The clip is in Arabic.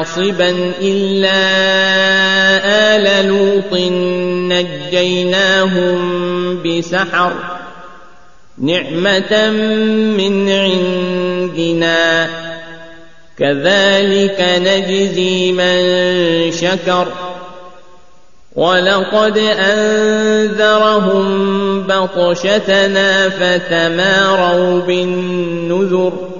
حاصبا إلا آل لوط نجيناهم بسحر نعمة من عندنا كذلك نجزي من شكر ولقد أنذرهم بطشتنا فتماروا بالنذر